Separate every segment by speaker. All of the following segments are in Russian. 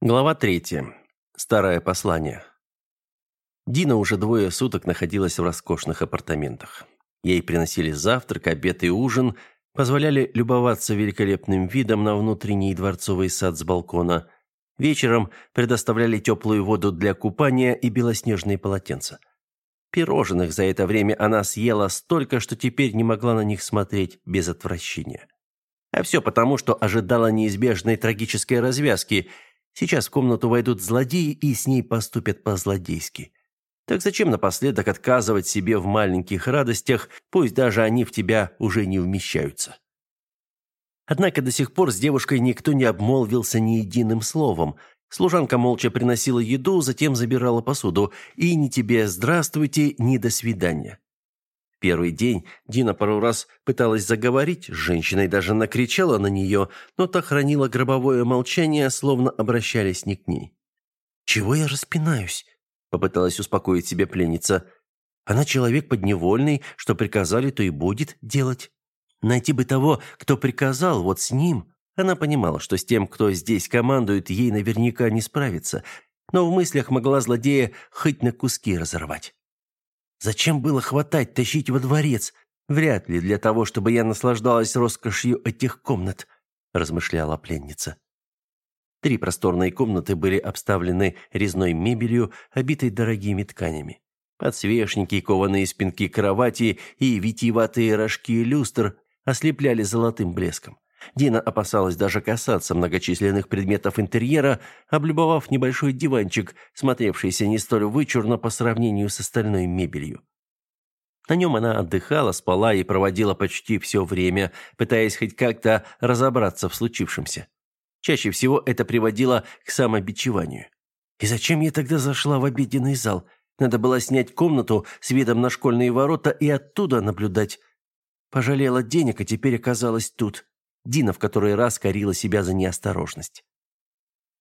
Speaker 1: Глава третья. Старое послание. Дина уже двое суток находилась в роскошных апартаментах. Ей приносили завтрак, обед и ужин, позволяли любоваться великолепным видом на внутренний дворцовый сад с балкона. Вечером предоставляли теплую воду для купания и белоснежные полотенца. Пирожных за это время она съела столько, что теперь не могла на них смотреть без отвращения. А все потому, что ожидала неизбежной трагической развязки – Сейчас в комнату войдут злодеи и с ней поступят по-злодейски. Так зачем напоследок отказывать себе в маленьких радостях, пусть даже они в тебя уже не вмещаются? Однако до сих пор с девушкой никто не обмолвился ни единым словом. Служанка молча приносила еду, затем забирала посуду. И ни тебе «здравствуйте», ни «до свидания». Первый день Дина пару раз пыталась заговорить с женщиной, даже накричала на нее, но та хранила гробовое молчание, словно обращались не к ней. «Чего я распинаюсь?» – попыталась успокоить себе пленница. «Она человек подневольный, что приказали, то и будет делать. Найти бы того, кто приказал, вот с ним». Она понимала, что с тем, кто здесь командует, ей наверняка не справиться, но в мыслях могла злодея хоть на куски разорвать. Зачем было хватать, тащить во дворец? Вряд ли для того, чтобы я наслаждалась роскошью этих комнат, размышляла пленница. Три просторные комнаты были обставлены резной мебелью, обитой дорогими тканями. Подсвечники, кованые спинки кровати и витиеватые рожки люстр ослепляли золотым блеском. Дина опасалась даже касаться многочисленных предметов интерьера, облюбовав небольшой диванчик, смотревшийся не столь вычурно по сравнению с остальной мебелью. На нем она отдыхала, спала и проводила почти все время, пытаясь хоть как-то разобраться в случившемся. Чаще всего это приводило к самобичеванию. «И зачем я тогда зашла в обеденный зал? Надо было снять комнату с видом на школьные ворота и оттуда наблюдать. Пожалела денег, а теперь оказалась тут. Дина в который раз корила себя за неосторожность.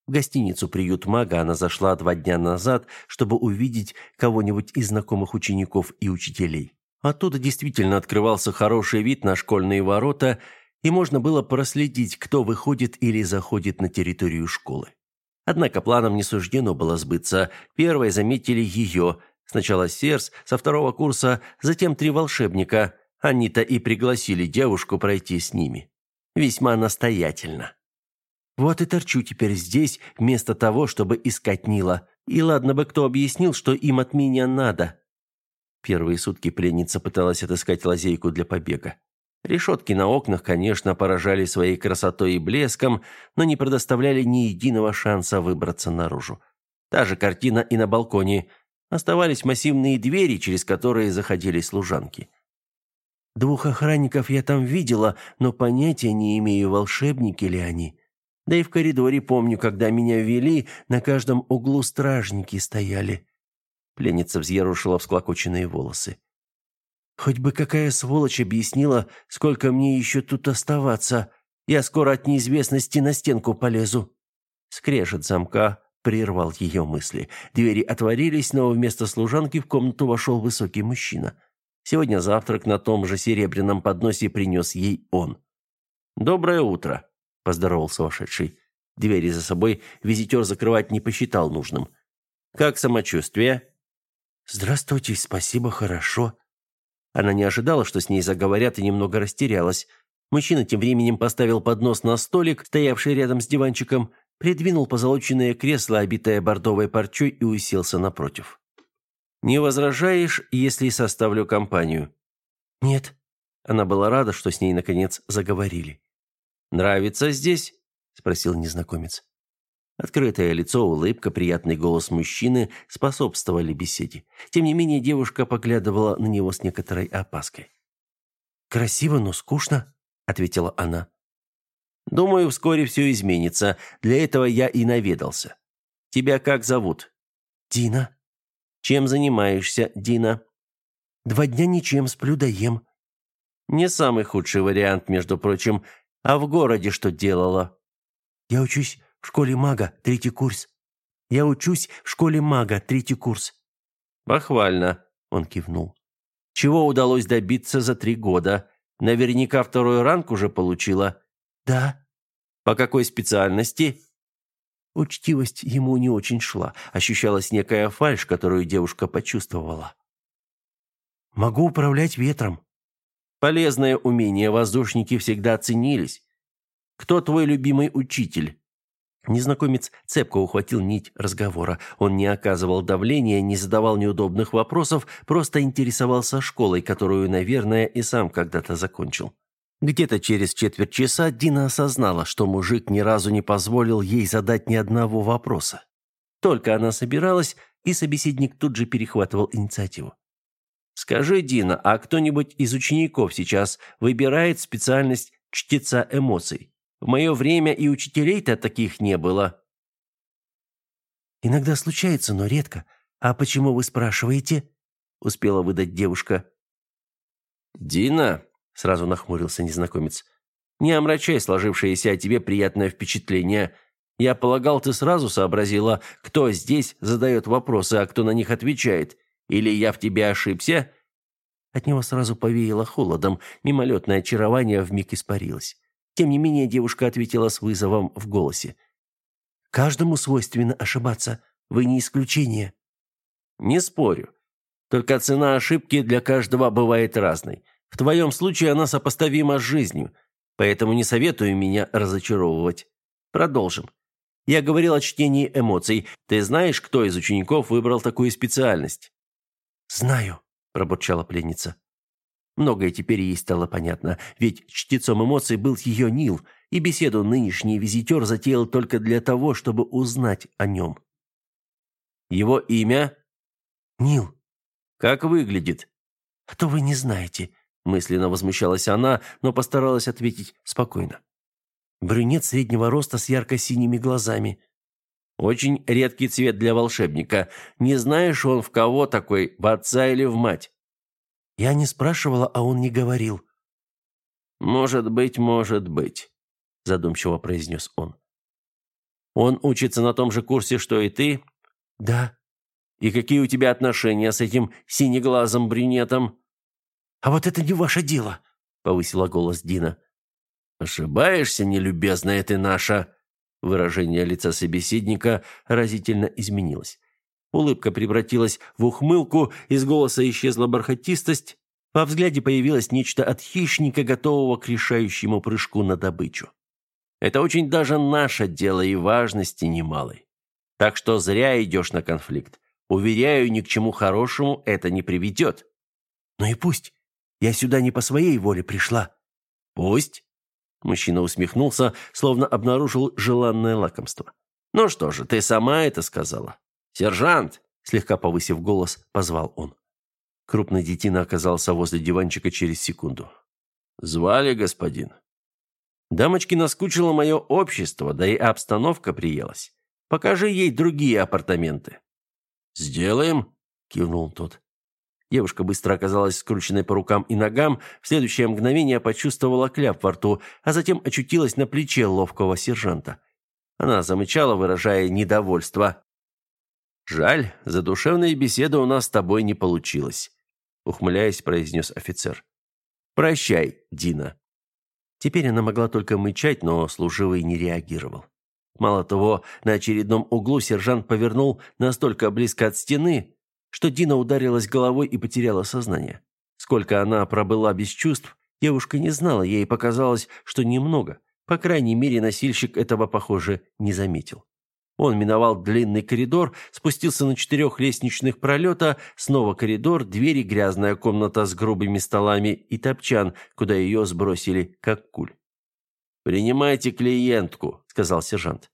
Speaker 1: В гостиницу «Приют мага» она зашла два дня назад, чтобы увидеть кого-нибудь из знакомых учеников и учителей. Оттуда действительно открывался хороший вид на школьные ворота, и можно было проследить, кто выходит или заходит на территорию школы. Однако планам не суждено было сбыться. Первые заметили ее. Сначала Серс со второго курса, затем три волшебника. Они-то и пригласили девушку пройти с ними весьма настоятельно. Вот и торчу теперь здесь, вместо того, чтобы искать Нила. И ладно бы кто объяснил, что им от меня надо. Первые сутки пленница пыталась отыскать лазейку для побега. Решетки на окнах, конечно, поражали своей красотой и блеском, но не предоставляли ни единого шанса выбраться наружу. Та же картина и на балконе. Оставались массивные двери, через которые заходили служанки. Двух охранников я там видела, но понятия не имею, волшебники ли они. Да и в коридоре помню, когда меня вели, на каждом углу стражники стояли. Пленница взъерушила всклокоченные волосы. Хоть бы какая сволочь объяснила, сколько мне еще тут оставаться. Я скоро от неизвестности на стенку полезу. Скрежет замка прервал ее мысли. Двери отворились, но вместо служанки в комнату вошел высокий мужчина. Сегодня завтрак на том же серебряном подносе принес ей он. «Доброе утро», – поздоровался вошедший. Двери за собой визитер закрывать не посчитал нужным. «Как самочувствие?» «Здравствуйте, спасибо, хорошо». Она не ожидала, что с ней заговорят, и немного растерялась. Мужчина тем временем поставил поднос на столик, стоявший рядом с диванчиком, придвинул позолоченное кресло, обитое бордовой парчой, и уселся напротив. Не возражаешь, если составлю компанию?» «Нет». Она была рада, что с ней, наконец, заговорили. «Нравится здесь?» – спросил незнакомец. Открытое лицо, улыбка, приятный голос мужчины способствовали беседе. Тем не менее, девушка поглядывала на него с некоторой опаской. «Красиво, но скучно», — ответила она. «Думаю, вскоре все изменится. Для этого я и наведался. Тебя как зовут?» «Дина». Чем занимаешься, Дина? Два дня ничем, сплю да ем. Не самый худший вариант, между прочим. А в городе что делала? Я учусь в школе мага, третий курс. Я учусь в школе мага, третий курс. Похвально, он кивнул. Чего удалось добиться за три года? Наверняка второй ранг уже получила. Да. По какой специальности? Учтивость ему не очень шла. Ощущалась некая фальшь, которую девушка почувствовала. «Могу управлять ветром». Полезное умение воздушники всегда ценились. «Кто твой любимый учитель?» Незнакомец цепко ухватил нить разговора. Он не оказывал давления, не задавал неудобных вопросов, просто интересовался школой, которую, наверное, и сам когда-то закончил. Где-то через четверть часа Дина осознала, что мужик ни разу не позволил ей задать ни одного вопроса. Только она собиралась, и собеседник тут же перехватывал инициативу. «Скажи, Дина, а кто-нибудь из учеников сейчас выбирает специальность чтеца эмоций? В мое время и учителей-то таких не было».
Speaker 2: «Иногда случается, но редко. А почему вы спрашиваете?» — успела выдать девушка.
Speaker 1: «Дина», — сразу нахмурился незнакомец, — «не омрачай сложившееся о тебе приятное впечатление. Я полагал, ты сразу сообразила, кто здесь задает вопросы, а кто на них отвечает. Или я в тебе ошибся?»
Speaker 2: От него сразу повеяло холодом, мимолетное очарование вмиг испарилось. Тем не менее, девушка ответила с вызовом в голосе. «Каждому свойственно ошибаться. Вы не исключение».
Speaker 1: «Не спорю. Только цена ошибки для каждого бывает разной. В твоем случае она сопоставима с жизнью, поэтому не советую меня разочаровывать. Продолжим. Я говорил о чтении эмоций. Ты знаешь, кто из учеников выбрал такую специальность?»
Speaker 2: «Знаю», – пробурчала пленница. Многое теперь ей стало понятно, ведь чтецом эмоций был ее Нил, и беседу нынешний визитер затеял только для того, чтобы узнать о нем.
Speaker 1: «Его имя?»
Speaker 2: «Нил».
Speaker 1: «Как выглядит?»
Speaker 2: «А то вы не знаете», – мысленно возмущалась она, но постаралась ответить спокойно. Брюнет среднего роста с ярко-синими глазами.
Speaker 1: «Очень редкий цвет для волшебника. Не знаешь, он в кого такой, в отца или в мать?»
Speaker 2: Я не спрашивала, а он не говорил.
Speaker 1: «Может быть, может быть», – задумчиво произнес он. «Он учится на том же курсе, что и ты?»
Speaker 2: «Да».
Speaker 1: «И какие у тебя отношения с этим синеглазым брюнетом?»
Speaker 2: «А вот это не ваше дело», – повысила голос Дина.
Speaker 1: «Ошибаешься, нелюбезная ты наша!» Выражение лица собеседника разительно изменилось. Улыбка превратилась в ухмылку, из голоса исчезла бархатистость, во взгляде появилось нечто от хищника, готового к решающему прыжку на добычу. Это очень даже наше дело и важности немалой. Так что зря идешь на конфликт. Уверяю, ни к чему хорошему это не приведет.
Speaker 2: Ну и пусть. Я сюда не по своей воле пришла.
Speaker 1: Пусть. Мужчина усмехнулся, словно обнаружил желанное лакомство. Ну что же, ты сама это сказала. «Сержант!» – слегка повысив голос, позвал он. Крупный детина оказался возле диванчика через секунду. «Звали, господин?» «Дамочке наскучило мое общество, да и обстановка приелась. Покажи ей другие апартаменты». «Сделаем», – кивнул тот. Девушка быстро оказалась скрученной по рукам и ногам, в следующее мгновение почувствовала кляп во рту, а затем очутилась на плече ловкого сержанта. Она замычала, выражая недовольство. «Жаль, задушевная беседа у нас с тобой не получилась», ухмыляясь, произнес офицер. «Прощай, Дина». Теперь она могла только мычать, но служивый не реагировал. Мало того, на очередном углу сержант повернул настолько близко от стены, что Дина ударилась головой и потеряла сознание. Сколько она пробыла без чувств, девушка не знала, ей показалось, что немного. По крайней мере, носильщик этого, похоже, не заметил. Он миновал длинный коридор, спустился на четырех лестничных пролета, снова коридор, двери, грязная комната с грубыми столами и топчан, куда ее сбросили, как куль. «Принимайте клиентку», — сказал сержант.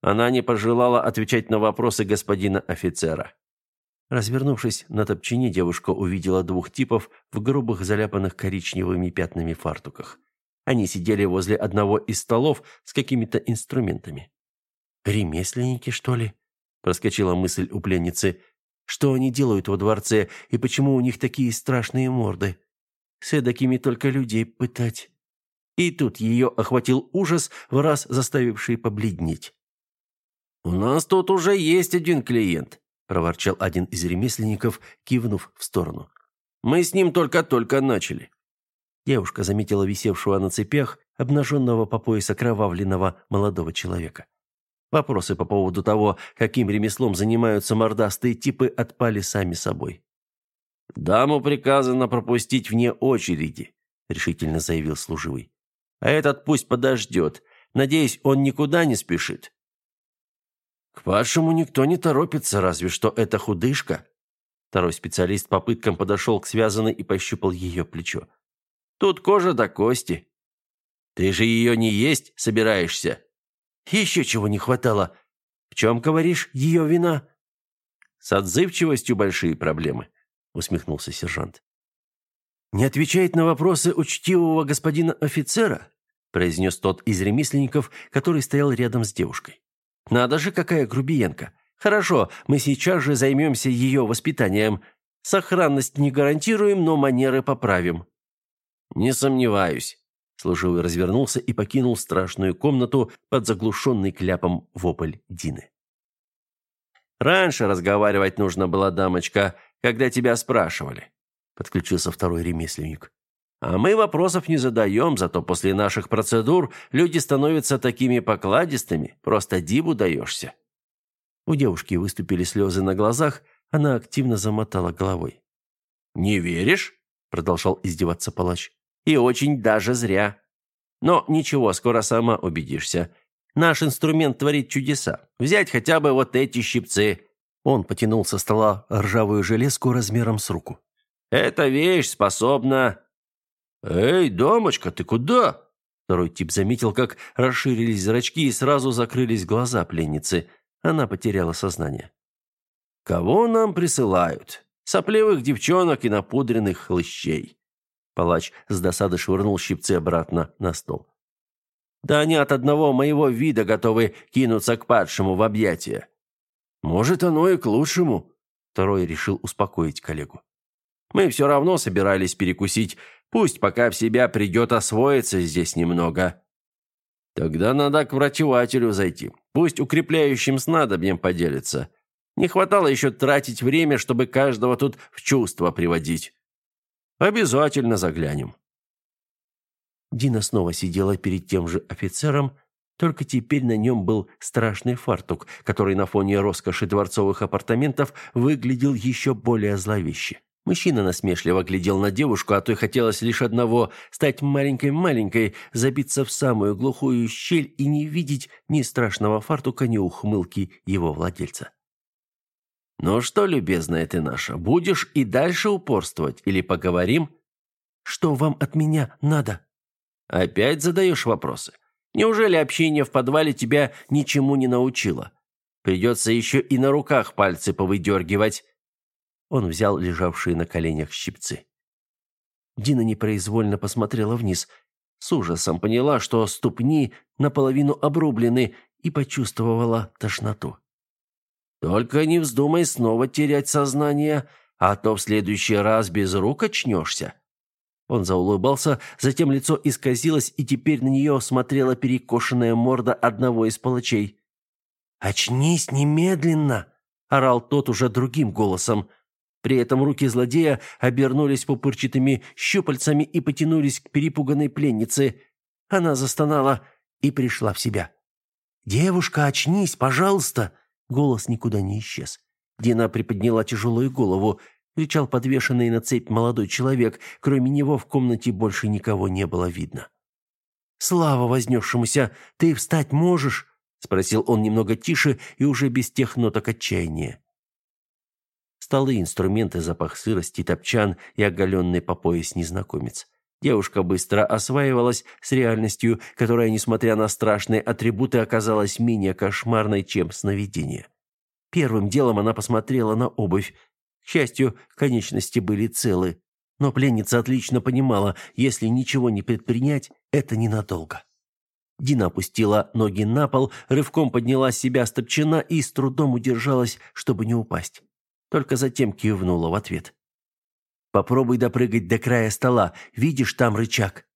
Speaker 1: Она не пожелала отвечать на вопросы господина офицера. Развернувшись на топчине, девушка увидела двух типов в грубых, заляпанных коричневыми пятнами фартуках. Они сидели возле одного из столов с какими-то инструментами.
Speaker 2: «Ремесленники, что ли?» – проскочила мысль у пленницы. «Что они делают во дворце, и почему у них такие страшные морды? С эдакими только людей пытать». И тут ее охватил ужас, в раз заставивший побледнеть.
Speaker 1: «У нас тут уже есть один клиент», – проворчал один из ремесленников, кивнув в сторону. «Мы с ним только-только начали».
Speaker 2: Девушка заметила висевшего на цепях, обнаженного по пояс окровавленного молодого человека.
Speaker 1: Вопросы по поводу того, каким ремеслом занимаются мордастые типы, отпали сами собой. «Даму приказано пропустить вне очереди», — решительно заявил служивый. «А этот пусть подождет. Надеюсь, он никуда не спешит». «К падшему никто не торопится, разве что эта худышка». Второй специалист попыткам подошел к связанной и пощупал ее плечо. «Тут кожа до кости. Ты же ее не есть собираешься?» Еще чего не хватало. В чем, говоришь, ее вина? С отзывчивостью большие проблемы, усмехнулся сержант. Не отвечает на вопросы учтивого господина офицера, произнес тот из ремесленников, который стоял рядом с девушкой. Надо же, какая грубиянка. Хорошо, мы сейчас же займемся ее воспитанием. Сохранность не гарантируем, но манеры поправим. Не сомневаюсь, Служивый развернулся и покинул страшную комнату под заглушенный кляпом вопль Дины. «Раньше разговаривать нужно было, дамочка, когда тебя спрашивали», подключился второй ремесленник. «А мы вопросов не задаем, зато после наших процедур люди становятся такими покладистыми, просто диву даешься». У девушки выступили слезы на глазах, она активно замотала головой. «Не веришь?» – продолжал издеваться палач. И очень даже зря. Но ничего, скоро сама убедишься. Наш инструмент творит чудеса. Взять хотя бы вот эти щипцы. Он потянул со стола ржавую железку размером с руку. Эта вещь способна... Эй, дамочка, ты куда? Второй тип заметил, как расширились зрачки и сразу закрылись глаза пленницы. Она потеряла сознание. Кого нам присылают? Сопливых девчонок и напудренных хлыщей. Палач с досады швырнул щипцы обратно на стол. «Да они от одного моего вида готовы кинуться к падшему в объятия». «Может, оно и к лучшему», — второй решил успокоить коллегу. «Мы все равно собирались перекусить. Пусть пока в себя придет освоиться здесь немного». «Тогда надо к врачевателю зайти. Пусть укрепляющим снадобьем поделится. Не хватало еще тратить время, чтобы каждого тут в чувство приводить». Обязательно заглянем. Дина снова сидела перед тем же офицером, только теперь на нем был страшный фартук, который на фоне роскоши дворцовых апартаментов выглядел еще более зловеще. Мужчина насмешливо глядел на девушку, а той хотелось лишь одного – стать маленькой-маленькой, забиться в самую глухую щель и не видеть ни страшного фартука, ни ухмылки его владельца. «Ну что, любезная ты наша, будешь и дальше упорствовать или поговорим?» «Что вам от меня надо?» «Опять задаешь вопросы? Неужели общение в подвале тебя ничему не научило? Придется еще и на руках пальцы повыдергивать». Он взял лежавшие на коленях щипцы. Дина непроизвольно посмотрела вниз. С ужасом поняла, что ступни наполовину обрублены, и почувствовала тошноту. Только не вздумай снова терять сознание, а то в следующий раз без рук очнешься». Он заулыбался, затем лицо исказилось, и теперь на нее смотрела перекошенная морда одного из палачей. «Очнись немедленно!» – орал тот уже другим голосом. При этом руки злодея обернулись пупырчатыми щупальцами и потянулись к перепуганной пленнице. Она застонала и пришла в себя. «Девушка, очнись, пожалуйста!» Голос никуда не исчез. Дина приподняла тяжелую голову. Кричал подвешенный на цепь молодой человек. Кроме него в комнате больше никого не было видно. «Слава вознесшемуся! Ты встать можешь?» Спросил он немного тише и уже без тех ноток отчаяния. Столы, инструменты, запах сырости, топчан и оголенный по пояс незнакомец. Девушка быстро осваивалась с реальностью, которая, несмотря на страшные атрибуты, оказалась менее кошмарной, чем сновидение. Первым делом она посмотрела на обувь. К счастью, конечности были целы. Но пленница отлично понимала, если ничего не предпринять, это ненадолго. Дина опустила ноги на пол, рывком подняла себя с топчина и с трудом удержалась, чтобы не упасть. Только затем кивнула в ответ. Попробуй допрыгать до края стола. Видишь там рычаг?»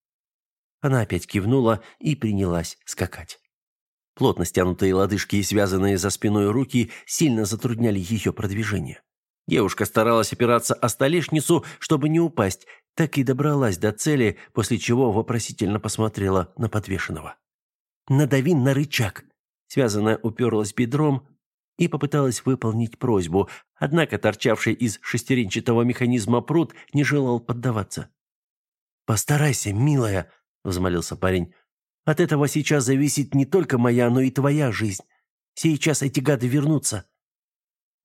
Speaker 1: Она опять кивнула и принялась скакать. Плотно стянутые лодыжки и связанные за спиной руки сильно затрудняли ее продвижение. Девушка старалась опираться о столешницу, чтобы не упасть, так и добралась до цели, после чего вопросительно посмотрела на подвешенного. «Надави на рычаг!» Связанная уперлась бедром и попыталась выполнить просьбу, однако торчавший из шестеренчатого механизма пруд не желал поддаваться.
Speaker 2: «Постарайся, милая», — взмолился парень. «От этого сейчас зависит не только моя, но и твоя жизнь. Сейчас эти гады вернутся».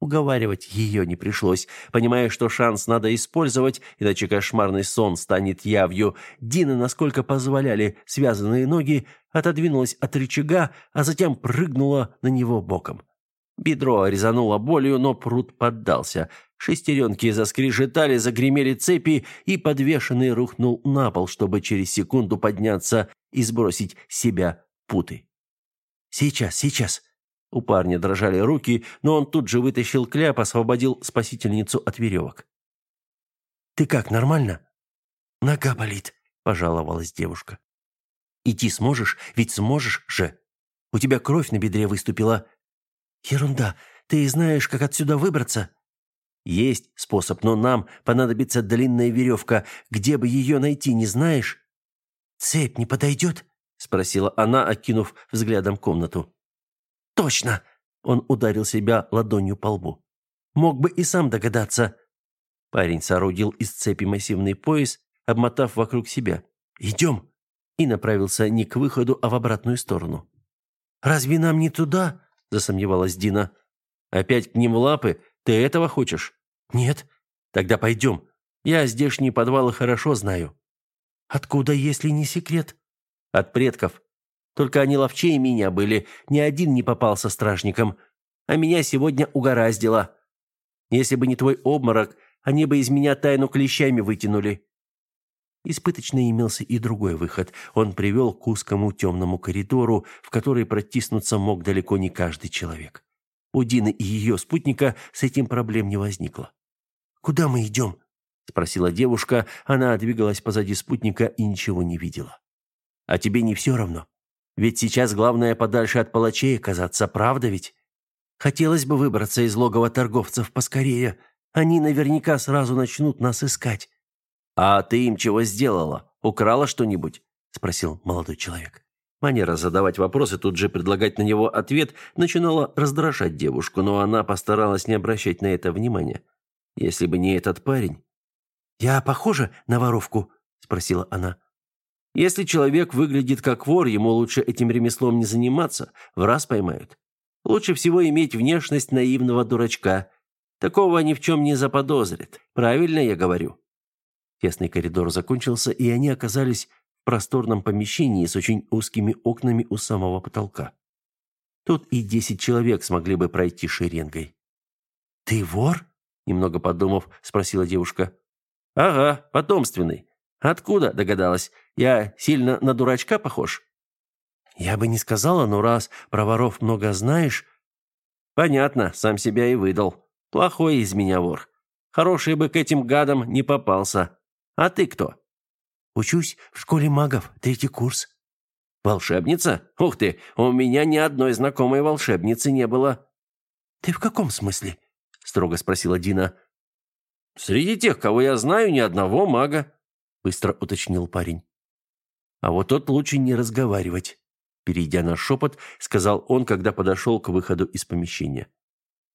Speaker 1: Уговаривать ее не пришлось. Понимая, что шанс надо использовать, иначе кошмарный сон станет явью, Дина, насколько позволяли связанные ноги, отодвинулась от рычага, а затем прыгнула на него боком. Бедро резануло болью, но пруд поддался. Шестеренки заскрежетали, загремели цепи, и подвешенный рухнул на пол, чтобы через секунду подняться и сбросить с себя путы.
Speaker 2: «Сейчас, сейчас!»
Speaker 1: У парня дрожали руки, но он тут же вытащил кляп, освободил спасительницу от веревок.
Speaker 2: «Ты как, нормально?» «Нога болит», — пожаловалась девушка. «Идти сможешь? Ведь сможешь же. У тебя кровь на бедре выступила». «Ерунда. Ты знаешь, как отсюда выбраться?»
Speaker 1: «Есть способ, но нам понадобится длинная веревка. Где бы ее найти, не знаешь?»
Speaker 2: «Цепь не подойдет?»
Speaker 1: — спросила она, окинув взглядом комнату.
Speaker 2: Точно!»
Speaker 1: Он ударил себя ладонью по лбу. «Мог бы и сам догадаться». Парень соорудил из цепи массивный пояс, обмотав вокруг себя.
Speaker 2: «Идем!»
Speaker 1: и направился не к выходу, а в обратную сторону.
Speaker 2: «Разве нам не туда?»
Speaker 1: – засомневалась Дина. «Опять к ним лапы? Ты этого хочешь?»
Speaker 2: «Нет».
Speaker 1: «Тогда пойдем. Я здешние подвалы хорошо знаю».
Speaker 2: «Откуда, если не секрет?»
Speaker 1: «От предков. Только они ловчее меня были, ни один не попался стражником. А меня сегодня угораздило. Если бы не твой обморок, они бы из меня тайну клещами вытянули». Испыточно имелся и другой выход. Он привел к узкому темному коридору, в который протиснуться мог далеко не каждый человек. У Дины и ее спутника с этим проблем не возникло.
Speaker 2: «Куда мы идем?»
Speaker 1: — спросила девушка. Она двигалась позади спутника и ничего не видела. «А тебе не все равно?» Ведь сейчас главное подальше от палачей оказаться, правда ведь? Хотелось бы выбраться из логова торговцев поскорее. Они наверняка сразу начнут нас искать. А ты им чего сделала? Украла что-нибудь? спросил молодой человек. Манера задавать вопросы, тут же предлагать на него ответ, начинала раздражать девушку, но она постаралась не обращать на это внимания. Если бы не этот парень...
Speaker 2: «Я похожа на воровку?» – спросила она.
Speaker 1: Если человек выглядит как вор, ему лучше этим ремеслом не заниматься, в раз поймают. Лучше всего иметь внешность наивного дурачка. Такого ни в чем не заподозрит. Правильно я говорю?» Тесный коридор закончился, и они оказались в просторном помещении с очень узкими окнами у самого потолка. Тут и десять человек смогли бы пройти шеренгой.
Speaker 2: «Ты вор?»
Speaker 1: – немного подумав, спросила девушка. «Ага, потомственный. Откуда догадалась? Я сильно на дурачка похож?
Speaker 2: Я бы не сказала, но раз про воров много знаешь...
Speaker 1: Понятно, сам себя и выдал. Плохой из меня вор. Хороший бы к этим гадам не попался. А ты кто?
Speaker 2: Учусь в школе магов, третий курс.
Speaker 1: Волшебница? Ух ты, у меня ни одной знакомой волшебницы не было.
Speaker 2: Ты в каком смысле?
Speaker 1: строго спросила Дина. Среди тех, кого я знаю, ни одного мага быстро уточнил парень. А вот тот лучше не разговаривать, перейдя на шепот, сказал он, когда подошел к выходу из помещения.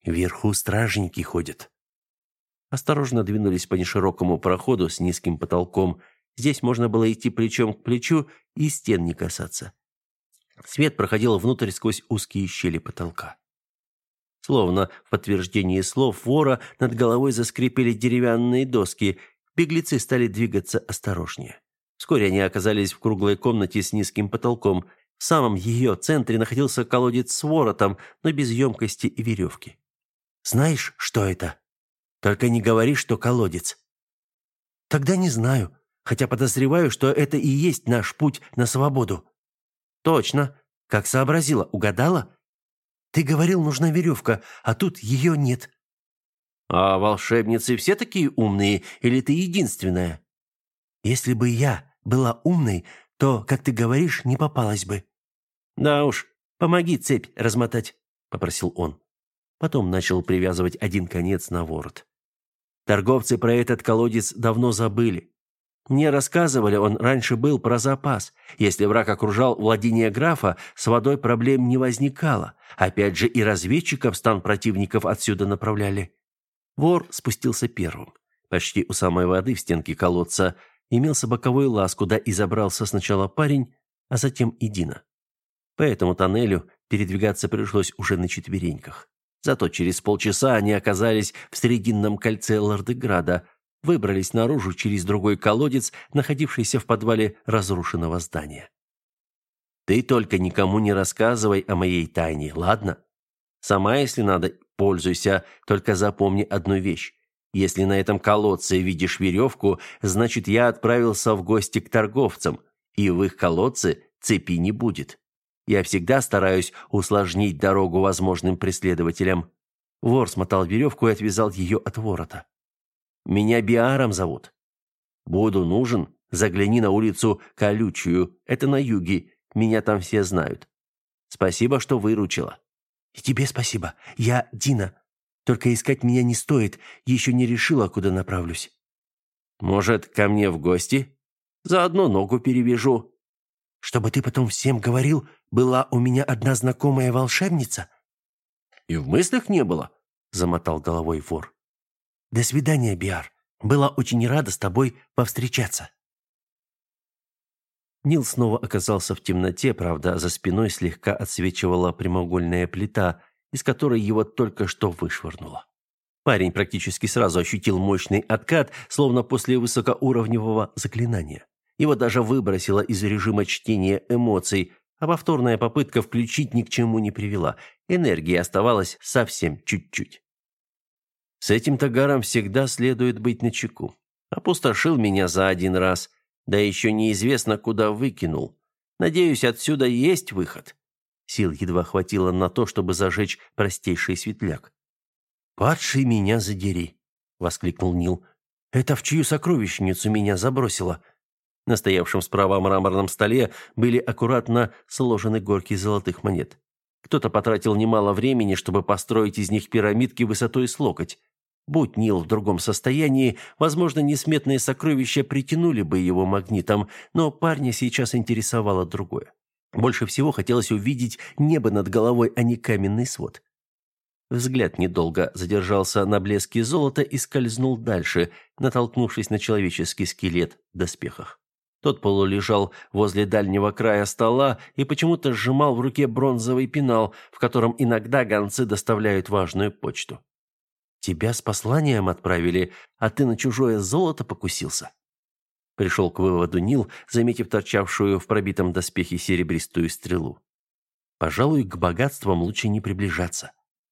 Speaker 1: Вверху стражники ходят. Осторожно двинулись по неширокому проходу с низким потолком. Здесь можно было идти плечом к плечу и стен не касаться. Свет проходил внутрь сквозь узкие щели потолка. Словно в подтверждение слов вора над головой заскрипели деревянные доски, беглецы стали двигаться осторожнее. Вскоре они оказались в круглой комнате с низким потолком. В самом ее центре находился колодец с воротом, но без емкости и веревки.
Speaker 2: «Знаешь, что это? Только не говори, что колодец». «Тогда не знаю, хотя подозреваю, что это и есть наш путь на свободу».
Speaker 1: «Точно. Как сообразила, угадала?»
Speaker 2: «Ты говорил, нужна веревка, а тут ее нет».
Speaker 1: А волшебницы все такие умные, или ты единственная?
Speaker 2: Если бы я была умной, то, как ты говоришь, не попалась бы.
Speaker 1: Да уж, помоги цепь размотать, попросил он. Потом начал привязывать один конец на ворот. Торговцы про этот колодец давно забыли.
Speaker 2: Мне рассказывали, он раньше был про запас. Если враг окружал владение графа, с водой проблем не возникало. Опять же и разведчиков стан противников отсюда направляли. Вор спустился первым. Почти у самой воды в стенке колодца имелся боковой лаз, куда и забрался сначала парень, а затем и Дина. По этому тоннелю передвигаться пришлось уже на четвереньках. Зато через полчаса они оказались в срединном кольце Лордеграда, выбрались наружу через другой колодец, находившийся в подвале разрушенного здания. Ты только никому не рассказывай о моей тайне, ладно? Сама, если надо, пользуйся, только запомни одну вещь. Если на этом колодце видишь веревку, значит, я отправился в гости к торговцам, и в их колодце цепи не будет. Я всегда стараюсь усложнить дорогу возможным преследователям. Вор смотал веревку и отвязал ее от ворота. Меня Биаром зовут. Буду нужен, загляни на улицу Колючую. Это на юге. Меня там все знают. Спасибо, что выручила. И тебе спасибо. Я Дина. Только искать меня не стоит. Еще не решила, куда направлюсь. Может, ко мне в гости? Заодно ногу перевяжу. Чтобы ты потом всем говорил, была у меня одна знакомая волшебница. И в мыслях не было, замотал головой вор. До свидания, Биар. Была очень рада с тобой повстречаться. Нил снова оказался в темноте, правда, за спиной слегка отсвечивала прямоугольная плита, из которой его только что вышвырнуло. Парень практически сразу ощутил мощный откат, словно после высокоуровневого заклинания. Его даже выбросило из режима чтения эмоций, а повторная попытка включить ни к чему не привела. Энергии оставалось совсем чуть-чуть. С этим тагаром всегда следует быть начеку. Опустошил меня за один раз, да еще неизвестно, куда выкинул. Надеюсь, отсюда есть выход. Сил едва хватило на то, чтобы зажечь простейший светляк. «Падший меня задери!» — воскликнул Нил. «Это в чью сокровищницу меня забросило?» На стоявшем справа мраморном столе были аккуратно сложены горки золотых монет. Кто-то потратил немало времени, чтобы построить из них пирамидки высотой с локоть. Будь Нил в другом состоянии, возможно, несметные сокровища притянули бы его магнитом, но парня сейчас интересовало другое. Больше всего хотелось увидеть небо над головой, а не каменный свод. Взгляд недолго задержался на блеске золота и скользнул дальше, натолкнувшись на человеческий скелет в доспехах. Тот полулежал возле дальнего края стола и почему-то сжимал в руке бронзовый пенал, в котором иногда гонцы доставляют важную почту. Тебя с посланием отправили, а ты на чужое золото покусился. Пришел к выводу Нил, заметив торчавшую в пробитом доспехе серебристую стрелу. Пожалуй, к богатствам лучше не приближаться,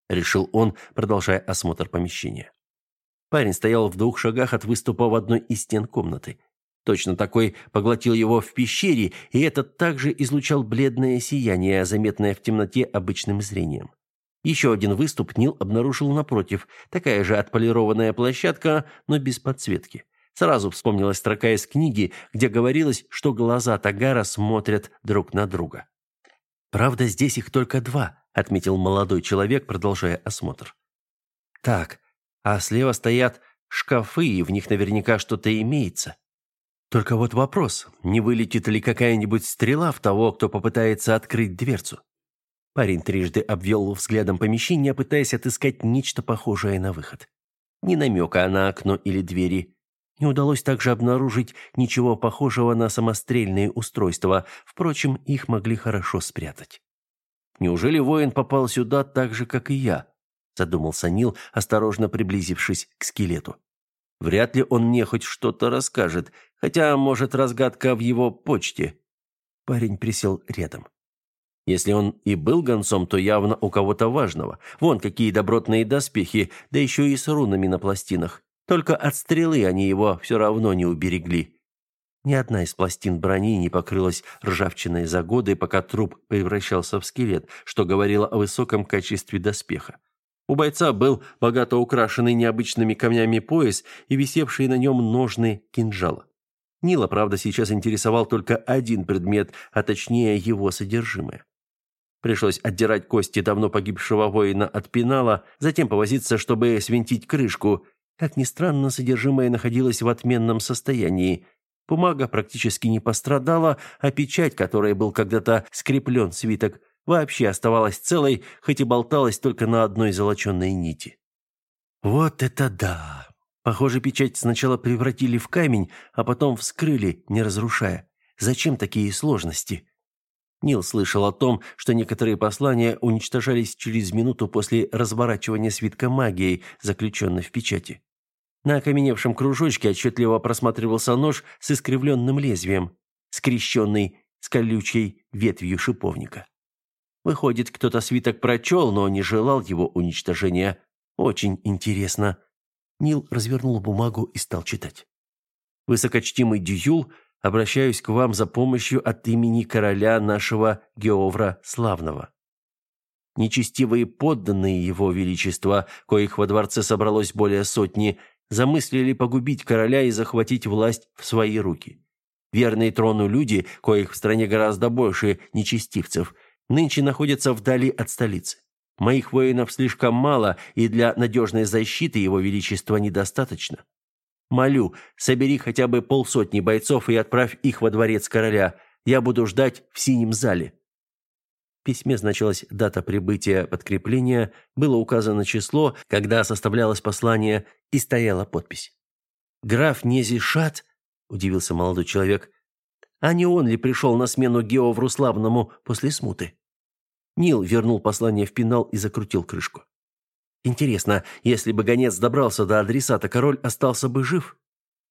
Speaker 2: решил он, продолжая осмотр помещения. Парень стоял в двух шагах от выступа в одной из стен комнаты. Точно такой поглотил его в пещере, и этот также излучал бледное сияние, заметное в темноте обычным зрением. Еще один выступ Нил обнаружил напротив, такая же отполированная площадка, но без подсветки. Сразу вспомнилась строка из книги, где говорилось, что глаза Тагара смотрят друг на друга. «Правда, здесь их только два», — отметил молодой человек, продолжая осмотр. «Так, а слева стоят шкафы, и в них наверняка что-то имеется. Только вот вопрос, не вылетит ли какая-нибудь стрела в того, кто попытается открыть дверцу?» Парень трижды обвел взглядом помещение, пытаясь отыскать нечто похожее на выход. Ни намека на окно или двери. Не удалось также обнаружить ничего похожего на самострельные устройства, впрочем, их могли хорошо спрятать. «Неужели воин попал сюда так же, как и я?» задумался Нил, осторожно приблизившись к скелету. «Вряд ли он мне хоть что-то расскажет, хотя, может, разгадка в его почте». Парень присел рядом. Если он и был гонцом, то явно у кого-то важного. Вон какие добротные доспехи, да еще и с рунами на пластинах. Только от стрелы они его все равно не уберегли. Ни одна из пластин брони не покрылась ржавчиной за годы, пока труп превращался в скелет, что говорило о высоком качестве доспеха. У бойца был богато украшенный необычными камнями пояс и висевшие на нем ножны кинжала. Нила, правда, сейчас интересовал только один предмет, а точнее его содержимое. Пришлось отдирать кости давно погибшего воина от пенала, затем повозиться, чтобы свинтить крышку. Как ни странно, содержимое находилось в отменном состоянии.
Speaker 1: Бумага практически не пострадала, а печать, которой был когда-то скреплен свиток, вообще оставалась целой, хоть и болталась только на одной золоченной нити. Вот это да! Похоже, печать сначала превратили в камень, а потом вскрыли, не разрушая. Зачем такие сложности? Нил слышал о том, что некоторые послания уничтожались через минуту после разворачивания свитка магией, заключенной в печати. На окаменевшем кружочке отчетливо просматривался нож с искривленным лезвием, скрещенный с колючей ветвью шиповника. Выходит, кто-то свиток прочел, но не желал его уничтожения. Очень интересно. Нил развернул бумагу и стал читать. «Высокочтимый Дююл, обращаюсь к вам за помощью от имени короля нашего Геовра Славного. Нечестивые подданные его величества, коих во дворце собралось более сотни, замыслили погубить короля и захватить власть в свои руки. Верные трону люди, коих в стране гораздо больше нечестивцев, нынче находятся вдали от столицы. Моих воинов слишком мало, и для надежной защиты его величества недостаточно. Молю, собери хотя бы полсотни бойцов и отправь их во дворец короля. Я буду ждать в синем зале». В письме значилась дата прибытия подкрепления, было указано число, когда составлялось послание, и стояла подпись. «Граф Незишат?» – удивился молодой человек. «А не он ли пришел на смену Геовру Славному после смуты?» Нил вернул послание в пенал и закрутил крышку. Интересно, если бы гонец добрался до адресата, король остался бы жив?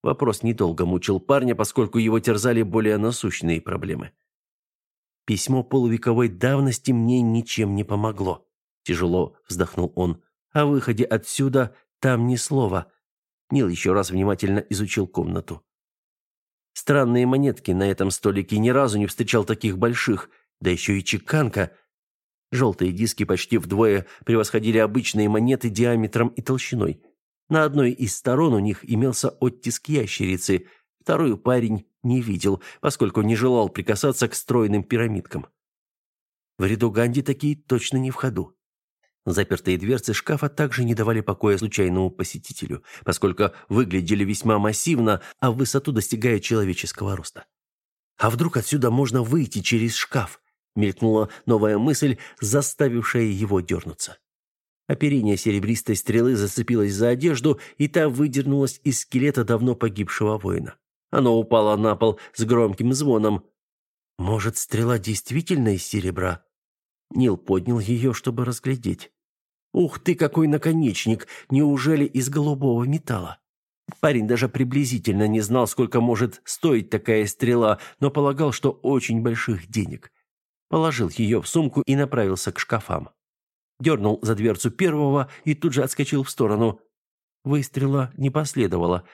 Speaker 1: Вопрос недолго мучил парня, поскольку его терзали более насущные проблемы. Письмо полувековой давности мне ничем не помогло, тяжело вздохнул он. О выходе отсюда там ни слова. Нил еще раз внимательно изучил комнату. Странные монетки на этом столике ни разу не встречал таких больших, да еще и чеканка Желтые диски почти вдвое превосходили обычные монеты диаметром и толщиной. На одной из сторон у них имелся оттиск ящерицы, вторую парень не видел, поскольку не желал прикасаться к стройным пирамидкам. В ряду Ганди такие точно не в ходу. Запертые дверцы шкафа также не давали покоя случайному посетителю, поскольку выглядели весьма массивно, а в высоту достигая человеческого роста. А вдруг отсюда можно выйти через шкаф? Мелькнула новая мысль, заставившая его дернуться. Оперение серебристой стрелы зацепилось за одежду, и та выдернулась из скелета давно погибшего воина. Оно упало на пол с громким звоном. Может, стрела действительно из серебра? Нил поднял ее, чтобы разглядеть. Ух ты, какой наконечник! Неужели из голубого металла? Парень даже приблизительно не знал, сколько может стоить такая стрела, но полагал, что очень больших денег положил ее в сумку и направился к шкафам. Дернул за дверцу первого и тут же отскочил в сторону. Выстрела не последовало,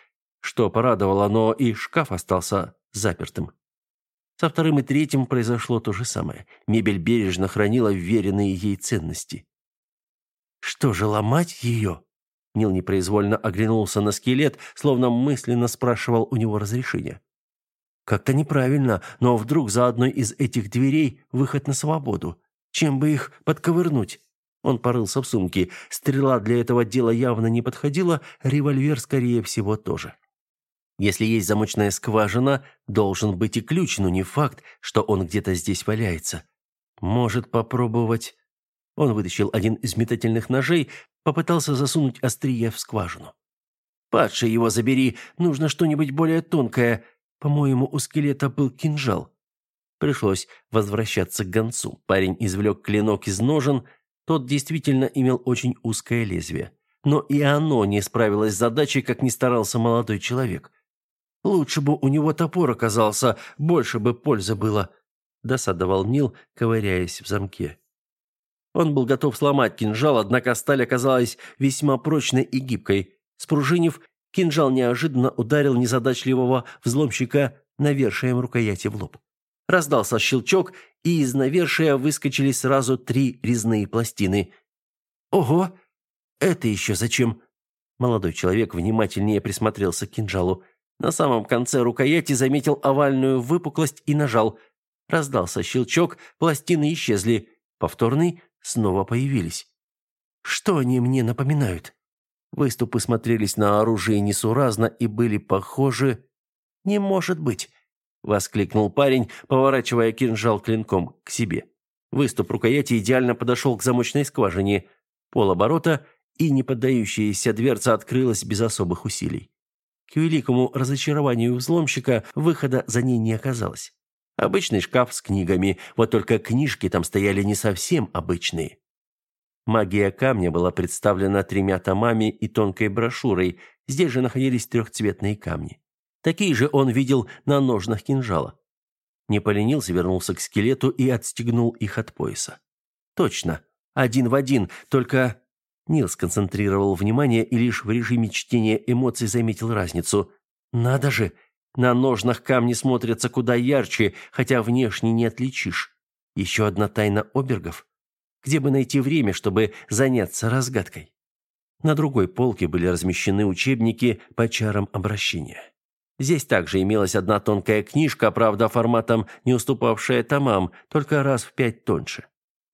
Speaker 1: что порадовало, но и шкаф остался запертым. Со вторым и третьим произошло то же самое. Мебель бережно хранила вверенные ей ценности. «Что же, ломать ее?» Нил непроизвольно оглянулся на скелет, словно мысленно спрашивал у него разрешения. Как-то неправильно, но вдруг за одной из этих дверей выход на свободу. Чем бы их подковырнуть? Он порылся в сумке. Стрела для этого дела явно не подходила, револьвер, скорее всего, тоже. Если есть замочная скважина, должен быть и ключ, но не факт, что он где-то здесь валяется. Может попробовать... Он вытащил один из метательных ножей, попытался засунуть острие в скважину. «Падший его забери, нужно что-нибудь более тонкое», по-моему, у скелета был кинжал. Пришлось возвращаться к гонцу. Парень извлек клинок из ножен. Тот действительно имел очень узкое лезвие. Но и оно не справилось с задачей, как ни старался молодой человек. Лучше бы у него топор оказался, больше бы пользы было. Досадовал Нил, ковыряясь в замке. Он был готов сломать кинжал, однако сталь оказалась весьма прочной и гибкой. Спружинив, Кинжал неожиданно ударил незадачливого взломщика навершием рукояти в лоб. Раздался щелчок, и из навершия выскочили сразу три резные пластины. «Ого! Это еще зачем?» Молодой человек внимательнее присмотрелся к кинжалу. На самом конце рукояти заметил овальную выпуклость и нажал. Раздался щелчок, пластины исчезли. Повторный снова появились. «Что они мне напоминают?» Выступы смотрелись на оружие несуразно и были похожи...
Speaker 2: Не может быть!» — воскликнул парень, поворачивая кинжал клинком к себе. Выступ рукояти идеально подошел к замочной скважине. Полоборота, и неподдающаяся дверца открылась без особых усилий. К великому разочарованию взломщика выхода за ней не оказалось. Обычный шкаф с книгами, вот только книжки там стояли не совсем обычные. Магия камня была представлена тремя томами и тонкой брошюрой. Здесь же находились трехцветные камни. Такие же он видел на ножнах кинжала. Не поленился, вернулся к скелету и отстегнул их от пояса. Точно, один в один, только Нил сконцентрировал внимание и лишь в режиме чтения эмоций заметил разницу. Надо же, на ножнах камни смотрятся куда ярче, хотя внешне не отличишь. Еще одна тайна обергов. Где бы найти время, чтобы заняться разгадкой? На другой полке были размещены учебники по чарам обращения. Здесь также имелась одна тонкая книжка, правда, форматом не уступавшая томам, только раз в пять тоньше.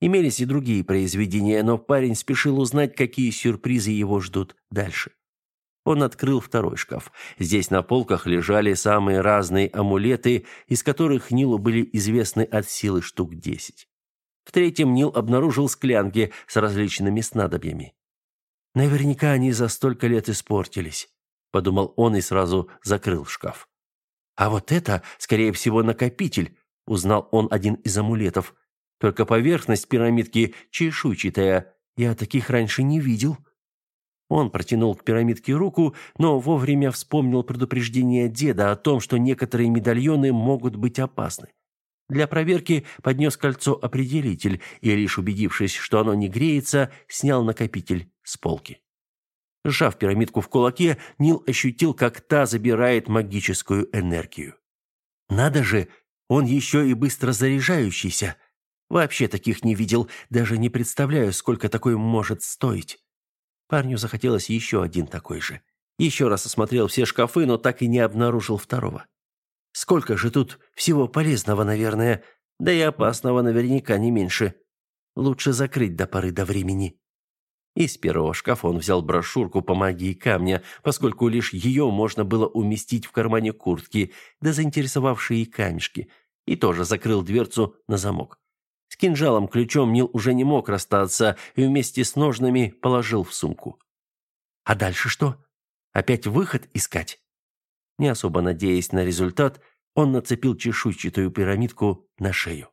Speaker 2: Имелись и другие произведения, но парень спешил узнать, какие сюрпризы его ждут дальше. Он открыл второй шкаф. Здесь на полках лежали самые разные амулеты, из которых Нилу были известны от силы штук десять. В третьем Нил обнаружил склянки с различными снадобьями. Наверняка они за столько лет испортились подумал он и сразу закрыл шкаф. А вот это, скорее всего, накопитель, узнал он один из амулетов. Только поверхность пирамидки чешуйчатая. Я таких раньше не видел. Он протянул к пирамидке руку, но вовремя вспомнил предупреждение деда о том, что некоторые медальоны могут быть опасны. Для проверки поднес кольцо-определитель и, лишь убедившись, что оно не греется, снял накопитель с полки. Сжав пирамидку в кулаке, Нил ощутил, как та забирает магическую энергию. Надо же, он еще и быстро заряжающийся. Вообще таких не видел, даже не представляю, сколько такой может стоить. Парню захотелось еще один такой же. Еще раз осмотрел все шкафы, но так и не обнаружил второго. Сколько же тут всего полезного, наверное, да и опасного наверняка не меньше. Лучше закрыть до поры до времени. Из первого шкафа он взял брошюрку по магии камня, поскольку лишь ее можно было уместить в кармане куртки, да заинтересовавшие камешки, и тоже закрыл дверцу на замок. С кинжалом-ключом Нил уже не мог расстаться и вместе с ножнами положил в сумку. А дальше что? Опять выход искать? Не особо надеясь на результат, он нацепил чешуйчатую пирамидку на шею.